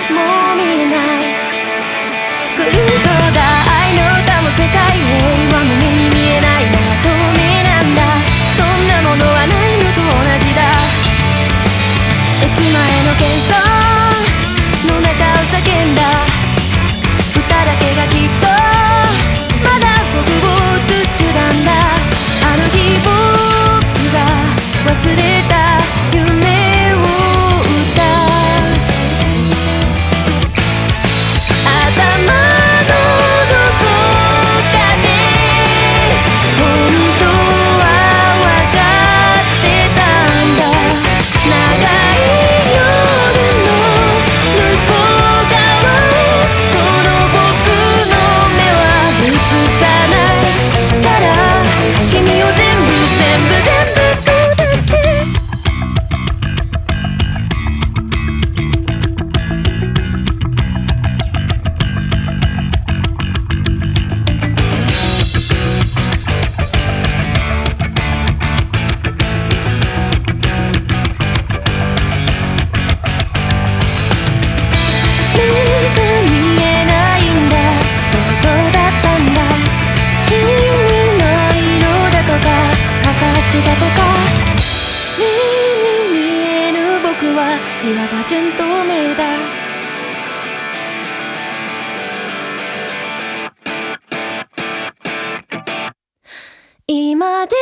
ちも見えない。狂いそうだ愛の歌も世界平和も。いわば純透めだ今で